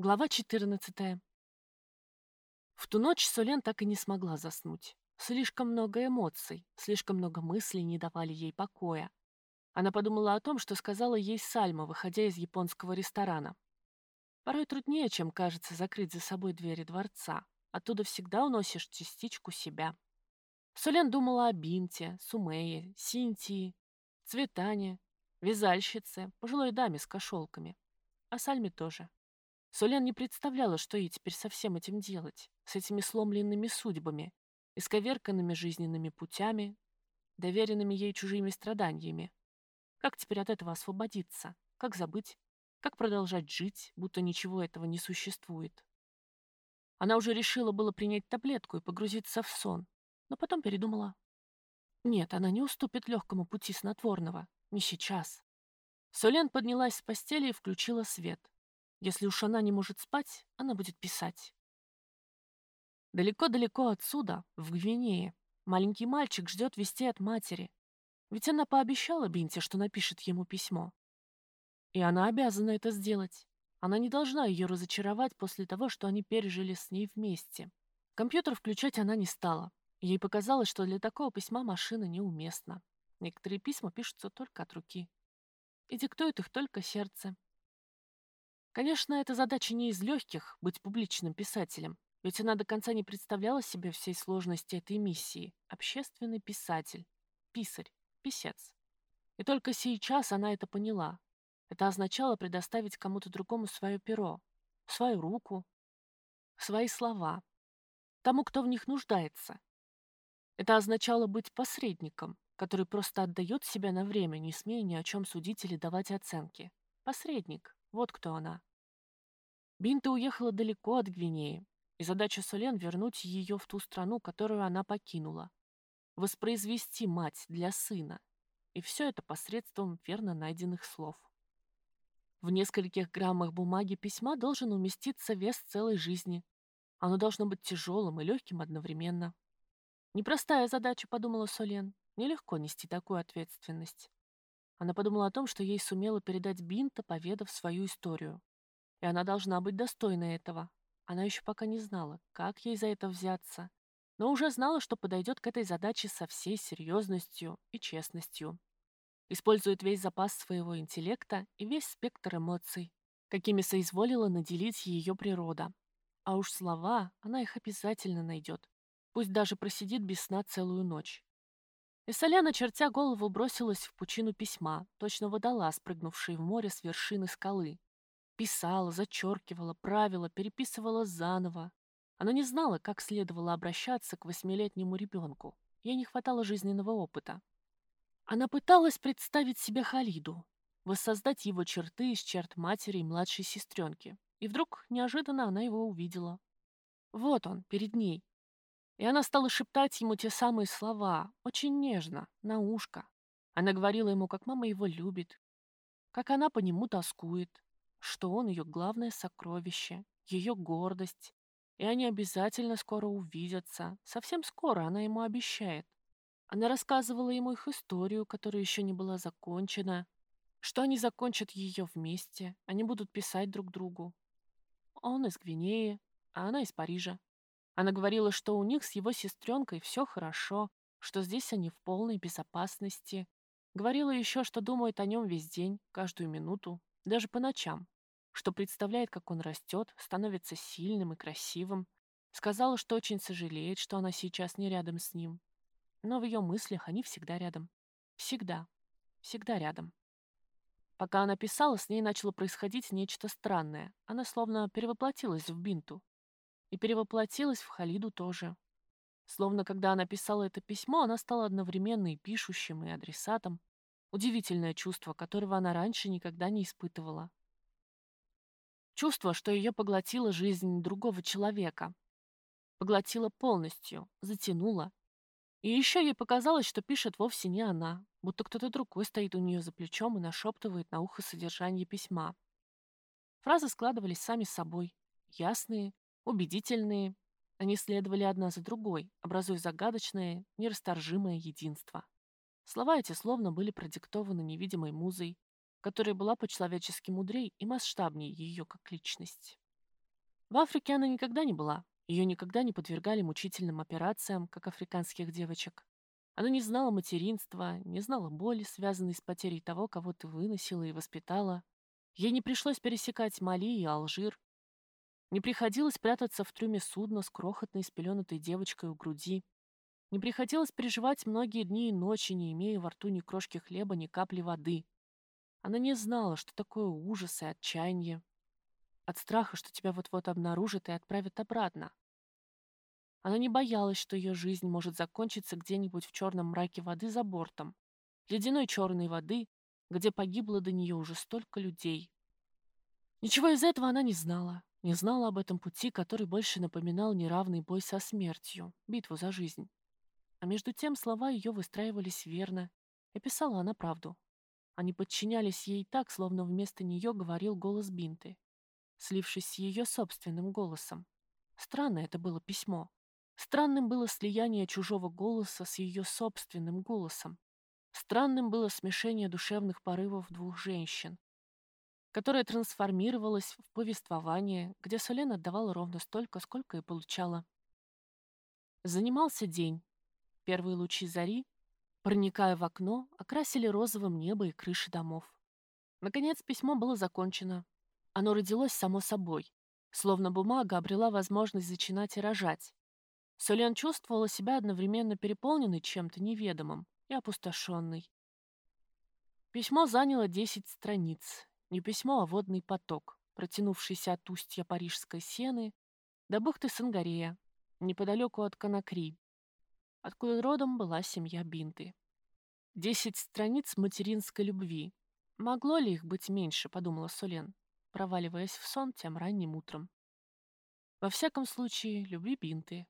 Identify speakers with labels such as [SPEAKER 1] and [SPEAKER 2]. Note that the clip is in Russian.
[SPEAKER 1] Глава 14. В ту ночь Солен так и не смогла заснуть. Слишком много эмоций, слишком много мыслей не давали ей покоя. Она подумала о том, что сказала ей Сальма, выходя из японского ресторана. Порой труднее, чем кажется, закрыть за собой двери дворца. Оттуда всегда уносишь частичку себя. Солен думала о Бинте, Сумее, Синтии, Цветане, вязальщице, пожилой даме с кошелками. О Сальме тоже. Солен не представляла, что ей теперь со всем этим делать, с этими сломленными судьбами, исковерканными жизненными путями, доверенными ей чужими страданиями. Как теперь от этого освободиться? Как забыть? Как продолжать жить, будто ничего этого не существует? Она уже решила было принять таблетку и погрузиться в сон, но потом передумала. Нет, она не уступит легкому пути снотворного. Не сейчас. Солен поднялась с постели и включила свет. Если уж она не может спать, она будет писать. Далеко-далеко отсюда, в Гвинее, маленький мальчик ждет вести от матери. Ведь она пообещала Бинте, что напишет ему письмо. И она обязана это сделать. Она не должна ее разочаровать после того, что они пережили с ней вместе. Компьютер включать она не стала. Ей показалось, что для такого письма машина неуместна. Некоторые письма пишутся только от руки. И диктует их только сердце. Конечно, эта задача не из легких — быть публичным писателем, ведь она до конца не представляла себе всей сложности этой миссии. Общественный писатель, писарь, писец. И только сейчас она это поняла. Это означало предоставить кому-то другому свое перо, свою руку, свои слова, тому, кто в них нуждается. Это означало быть посредником, который просто отдает себя на время, не смея ни о чем судить или давать оценки. Посредник. Вот кто она. Бинта уехала далеко от Гвинеи, и задача Солен — вернуть ее в ту страну, которую она покинула. Воспроизвести мать для сына. И все это посредством верно найденных слов. В нескольких граммах бумаги письма должен уместиться вес целой жизни. Оно должно быть тяжелым и легким одновременно. Непростая задача, подумала Солен. Нелегко нести такую ответственность. Она подумала о том, что ей сумела передать Бинта, поведав свою историю. И она должна быть достойна этого. Она еще пока не знала, как ей за это взяться, но уже знала, что подойдет к этой задаче со всей серьезностью и честностью. Использует весь запас своего интеллекта и весь спектр эмоций, какими соизволила наделить ее природа. А уж слова, она их обязательно найдет. Пусть даже просидит без сна целую ночь. И Соляна, чертя голову, бросилась в пучину письма, точно водолаз, прыгнувший в море с вершины скалы. Писала, зачеркивала, правила, переписывала заново. Она не знала, как следовало обращаться к восьмилетнему ребенку. Ей не хватало жизненного опыта. Она пыталась представить себе Халиду, воссоздать его черты из черт матери и младшей сестренки. И вдруг, неожиданно, она его увидела. Вот он, перед ней. И она стала шептать ему те самые слова, очень нежно, на ушко. Она говорила ему, как мама его любит, как она по нему тоскует, что он ее главное сокровище, ее гордость, и они обязательно скоро увидятся. Совсем скоро она ему обещает. Она рассказывала ему их историю, которая еще не была закончена, что они закончат ее вместе, они будут писать друг другу. Он из Гвинеи, а она из Парижа. Она говорила, что у них с его сестренкой все хорошо, что здесь они в полной безопасности. Говорила еще, что думает о нем весь день, каждую минуту, даже по ночам, что представляет, как он растет, становится сильным и красивым. Сказала, что очень сожалеет, что она сейчас не рядом с ним. Но в ее мыслях они всегда рядом. Всегда. Всегда рядом. Пока она писала, с ней начало происходить нечто странное. Она словно перевоплотилась в Бинту. И перевоплотилась в Халиду тоже. Словно когда она писала это письмо, она стала одновременно и пишущим, и адресатом. Удивительное чувство, которого она раньше никогда не испытывала. Чувство, что ее поглотила жизнь другого человека. Поглотила полностью, затянула. И еще ей показалось, что пишет вовсе не она, будто кто-то другой стоит у нее за плечом и нашептывает на ухо содержание письма. Фразы складывались сами собой, ясные, убедительные. Они следовали одна за другой, образуя загадочное, нерасторжимое единство. Слова эти словно были продиктованы невидимой музой, которая была по-человечески мудрей и масштабнее ее как личность. В Африке она никогда не была. Ее никогда не подвергали мучительным операциям, как африканских девочек. Она не знала материнства, не знала боли, связанной с потерей того, кого ты выносила и воспитала. Ей не пришлось пересекать Мали и Алжир. Не приходилось прятаться в трюме судна с крохотной спеленутой девочкой у груди. Не приходилось переживать многие дни и ночи, не имея во рту ни крошки хлеба, ни капли воды. Она не знала, что такое ужас и отчаяние. От страха, что тебя вот-вот обнаружат и отправят обратно. Она не боялась, что ее жизнь может закончиться где-нибудь в черном мраке воды за бортом. Ледяной черной воды, где погибло до нее уже столько людей. Ничего из этого она не знала. Не знала об этом пути, который больше напоминал неравный бой со смертью, битву за жизнь. А между тем слова ее выстраивались верно, и писала она правду. Они подчинялись ей так, словно вместо нее говорил голос Бинты, слившись с ее собственным голосом. Странно это было письмо. Странным было слияние чужого голоса с ее собственным голосом. Странным было смешение душевных порывов двух женщин, которое трансформировалось в повествование, где Солен отдавала ровно столько, сколько и получала. Занимался день, Первые лучи зари, проникая в окно, окрасили розовым небо и крыши домов. Наконец письмо было закончено. Оно родилось само собой, словно бумага обрела возможность зачинать и рожать. Солен чувствовала себя одновременно переполненной чем-то неведомым и опустошенной. Письмо заняло десять страниц. Не письмо, а водный поток, протянувшийся от устья Парижской сены до бухты Сангарея, неподалеку от Конакри, откуда родом была семья Бинты. Десять страниц материнской любви. Могло ли их быть меньше, подумала Солен, проваливаясь в сон тем ранним утром. Во всяком случае, любви Бинты,